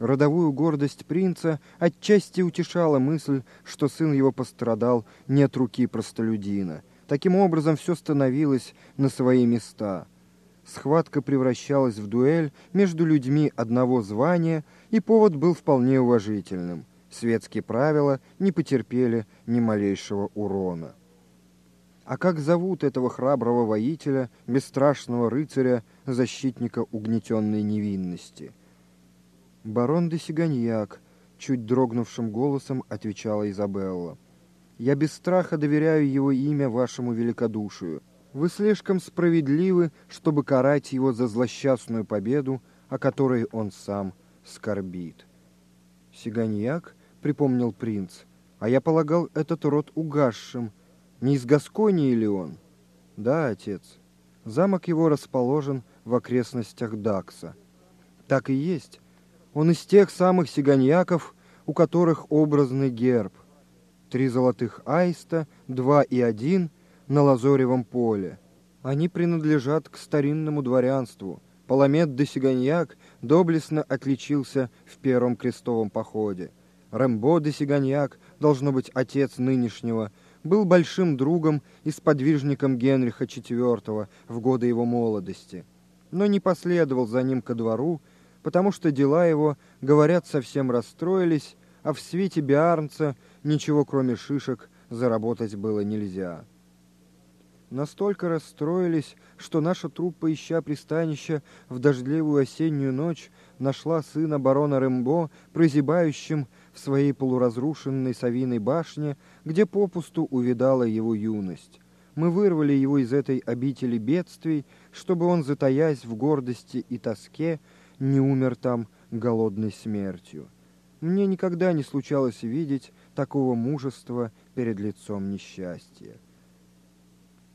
Родовую гордость принца отчасти утешала мысль, что сын его пострадал не от руки простолюдина. Таким образом, все становилось на свои места. Схватка превращалась в дуэль между людьми одного звания, и повод был вполне уважительным. Светские правила не потерпели ни малейшего урона. А как зовут этого храброго воителя, бесстрашного рыцаря, защитника угнетенной невинности? «Барон де Сиганьяк», — чуть дрогнувшим голосом отвечала Изабелла. «Я без страха доверяю его имя вашему великодушию. Вы слишком справедливы, чтобы карать его за злосчастную победу, о которой он сам скорбит». «Сиганьяк?» — припомнил принц. «А я полагал этот род угасшим. Не из Гасконии ли он?» «Да, отец. Замок его расположен в окрестностях Дакса». «Так и есть. Он из тех самых сиганьяков, у которых образный герб. Три золотых аиста, два и один на лазоревом поле. Они принадлежат к старинному дворянству. Паламет де Сиганьяк доблестно отличился в первом крестовом походе. Рэмбо де Сиганьяк, должно быть отец нынешнего, был большим другом и сподвижником Генриха IV в годы его молодости, но не последовал за ним ко двору, потому что дела его, говорят, совсем расстроились, а в свете Биарнца ничего кроме шишек заработать было нельзя. Настолько расстроились, что наша труппа, ища пристанища в дождливую осеннюю ночь, нашла сына барона Рэмбо, прозябающим в своей полуразрушенной совиной башне, где попусту увидала его юность. Мы вырвали его из этой обители бедствий, чтобы он, затаясь в гордости и тоске, не умер там голодной смертью. Мне никогда не случалось видеть такого мужества перед лицом несчастья.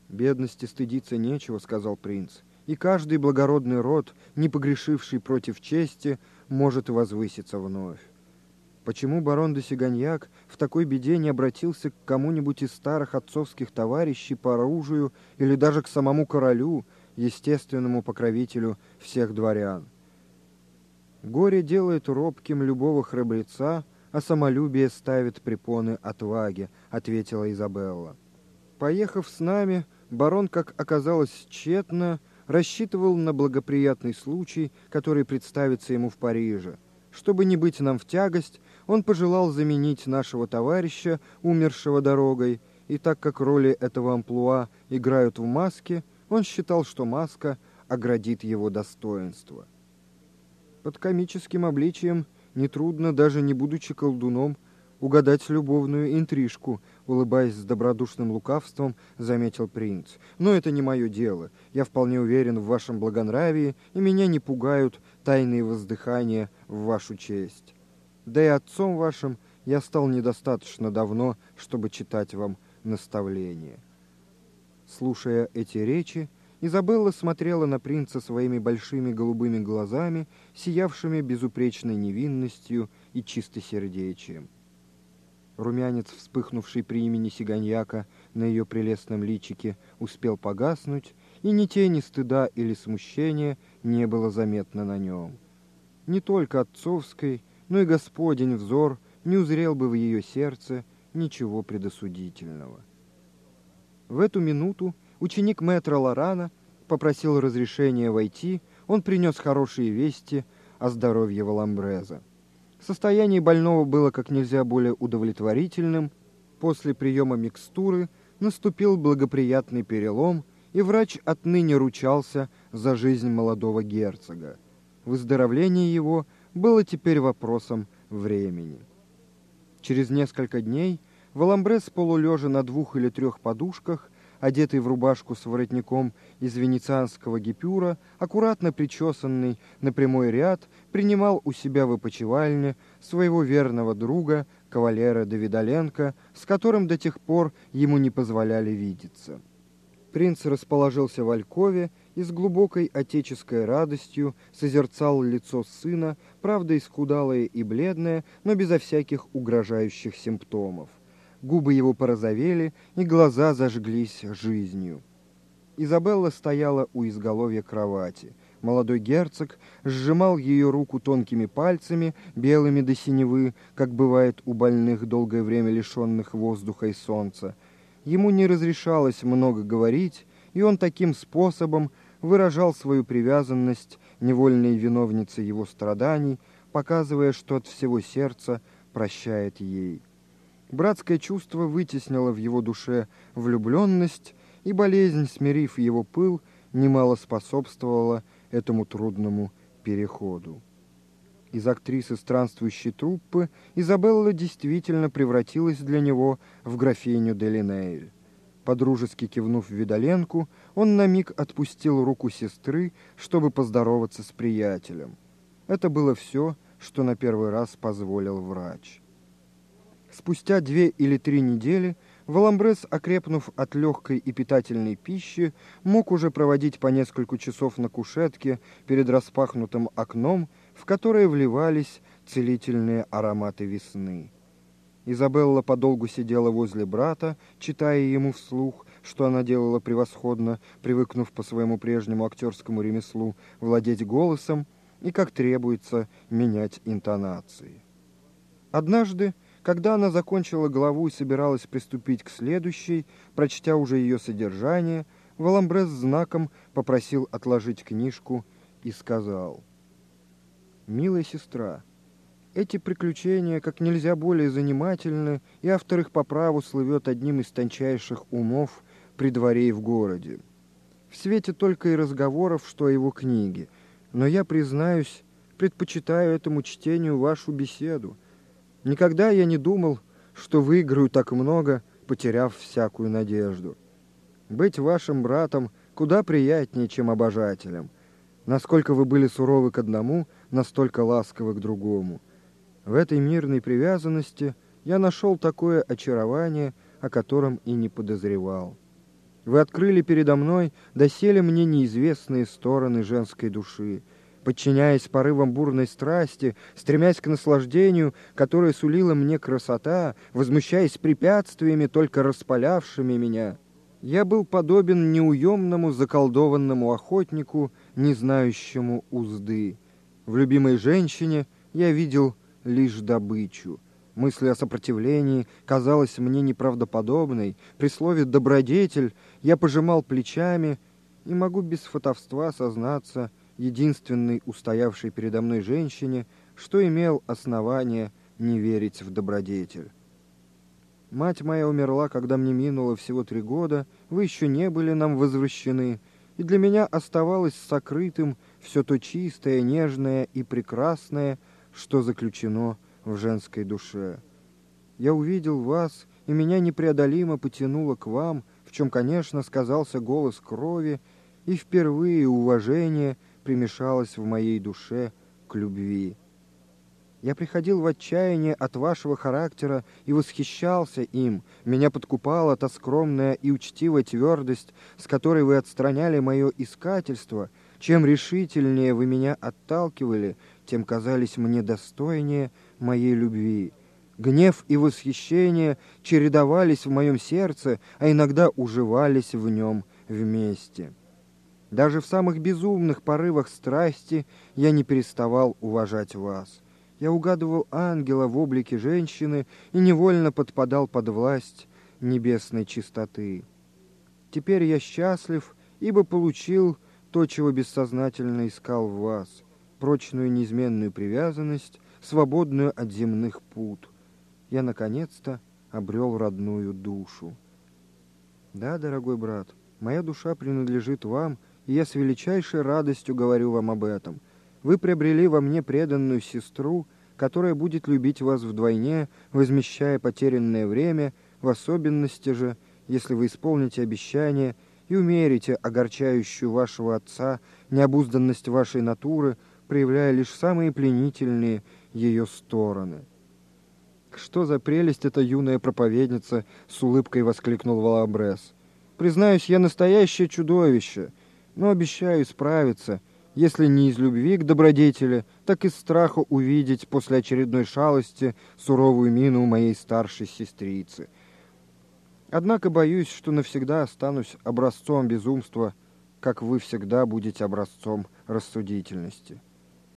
«Бедности стыдиться нечего», — сказал принц, «и каждый благородный род, не погрешивший против чести, может возвыситься вновь. Почему барон де Сиганьяк в такой беде не обратился к кому-нибудь из старых отцовских товарищей по оружию или даже к самому королю, естественному покровителю всех дворян? Горе делает робким любого храбреца, а самолюбие ставит препоны отваге, ответила Изабелла. Поехав с нами, барон, как оказалось тщетно, рассчитывал на благоприятный случай, который представится ему в Париже. Чтобы не быть нам в тягость, он пожелал заменить нашего товарища, умершего дорогой, и так как роли этого амплуа играют в маске, он считал, что маска оградит его достоинство. Под комическим обличием нетрудно, даже не будучи колдуном, угадать любовную интрижку, улыбаясь с добродушным лукавством, заметил принц. Но это не мое дело. Я вполне уверен в вашем благонравии, и меня не пугают тайные воздыхания в вашу честь. Да и отцом вашим я стал недостаточно давно, чтобы читать вам наставления. Слушая эти речи, Изабелла смотрела на принца своими большими голубыми глазами, сиявшими безупречной невинностью и чистосердечием. Румянец, вспыхнувший при имени Сиганьяка на ее прелестном личике, успел погаснуть, и ни тени стыда или смущения не было заметно на нем. Не только отцовской, но и Господень взор не узрел бы в ее сердце ничего предосудительного. В эту минуту Ученик мэтра Лорана попросил разрешения войти, он принес хорошие вести о здоровье Валамбреза. Состояние больного было как нельзя более удовлетворительным. После приема микстуры наступил благоприятный перелом, и врач отныне ручался за жизнь молодого герцога. Выздоровление его было теперь вопросом времени. Через несколько дней Валамбрес, полулежа на двух или трех подушках, одетый в рубашку с воротником из венецианского гипюра, аккуратно причесанный на прямой ряд, принимал у себя в опочивальне своего верного друга, кавалера Давидаленко, с которым до тех пор ему не позволяли видеться. Принц расположился в Алькове и с глубокой отеческой радостью созерцал лицо сына, правда исхудалое и бледное, но безо всяких угрожающих симптомов губы его порозовели, и глаза зажглись жизнью. Изабелла стояла у изголовья кровати. Молодой герцог сжимал ее руку тонкими пальцами, белыми до синевы, как бывает у больных, долгое время лишенных воздуха и солнца. Ему не разрешалось много говорить, и он таким способом выражал свою привязанность невольной виновнице его страданий, показывая, что от всего сердца прощает ей. Братское чувство вытеснило в его душе влюбленность, и болезнь, смирив его пыл, немало способствовала этому трудному переходу. Из актрисы странствующей труппы Изабелла действительно превратилась для него в графиню Делинейль. Подружески кивнув Видоленку, он на миг отпустил руку сестры, чтобы поздороваться с приятелем. Это было все, что на первый раз позволил врач. Спустя две или три недели Валамбрес, окрепнув от легкой и питательной пищи, мог уже проводить по несколько часов на кушетке перед распахнутым окном, в которое вливались целительные ароматы весны. Изабелла подолгу сидела возле брата, читая ему вслух, что она делала превосходно, привыкнув по своему прежнему актерскому ремеслу владеть голосом и, как требуется, менять интонации. Однажды, когда она закончила главу и собиралась приступить к следующей, прочтя уже ее содержание, Валамбрес знаком попросил отложить книжку и сказал, «Милая сестра, — эти приключения как нельзя более занимательны, и автор их по праву слывет одним из тончайших умов при дворе и в городе. В свете только и разговоров, что о его книге. Но я, признаюсь, предпочитаю этому чтению вашу беседу. Никогда я не думал, что выиграю так много, потеряв всякую надежду. Быть вашим братом куда приятнее, чем обожателем. Насколько вы были суровы к одному, настолько ласковы к другому. В этой мирной привязанности я нашел такое очарование, о котором и не подозревал. Вы открыли передо мной доселе мне неизвестные стороны женской души, подчиняясь порывам бурной страсти, стремясь к наслаждению, которое сулила мне красота, возмущаясь препятствиями, только распалявшими меня. Я был подобен неуемному заколдованному охотнику, не знающему узды. В любимой женщине я видел лишь добычу. Мысль о сопротивлении казалась мне неправдоподобной. При слове «добродетель» я пожимал плечами и могу без фотовства сознаться единственной устоявшей передо мной женщине, что имел основание не верить в добродетель. Мать моя умерла, когда мне минуло всего три года, вы еще не были нам возвращены, и для меня оставалось сокрытым все то чистое, нежное и прекрасное, что заключено в женской душе. Я увидел вас, и меня непреодолимо потянуло к вам, в чем, конечно, сказался голос крови, и впервые уважение примешалось в моей душе к любви. Я приходил в отчаяние от вашего характера и восхищался им. Меня подкупала та скромная и учтивая твердость, с которой вы отстраняли мое искательство. Чем решительнее вы меня отталкивали, тем казались мне достойнее моей любви. Гнев и восхищение чередовались в моем сердце, а иногда уживались в нем вместе. Даже в самых безумных порывах страсти я не переставал уважать вас. Я угадывал ангела в облике женщины и невольно подпадал под власть небесной чистоты. Теперь я счастлив, ибо получил то, чего бессознательно искал в вас прочную неизменную привязанность, свободную от земных пут. Я, наконец-то, обрел родную душу. Да, дорогой брат, моя душа принадлежит вам, и я с величайшей радостью говорю вам об этом. Вы приобрели во мне преданную сестру, которая будет любить вас вдвойне, возмещая потерянное время, в особенности же, если вы исполните обещание и умерите огорчающую вашего отца необузданность вашей натуры, проявляя лишь самые пленительные ее стороны. «Что за прелесть эта юная проповедница!» — с улыбкой воскликнул Валабрес. «Признаюсь, я настоящее чудовище, но обещаю справиться, если не из любви к добродетели, так из страха увидеть после очередной шалости суровую мину моей старшей сестрицы. Однако боюсь, что навсегда останусь образцом безумства как вы всегда будете образцом рассудительности.